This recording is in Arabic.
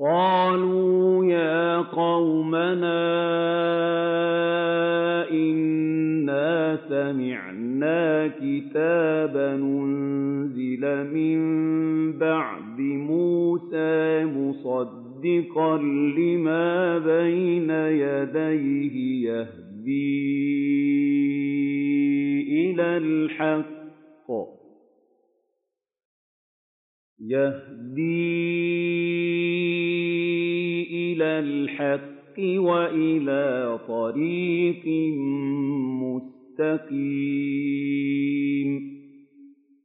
قَالُوا يَا قَوْمَنَا إِنَّا سَمِعْنَا كِتَابًا أُنزِلَ مِن بَعْدِ مُوسَىٰ مُصَدِّقًا لِّمَا بَيْنَ يَدَيْهِ يَهْدِي إِلَى الْحَقِّ. وَإِلَىٰ طَرِيقٍ مُّسْتَقِيمٍ.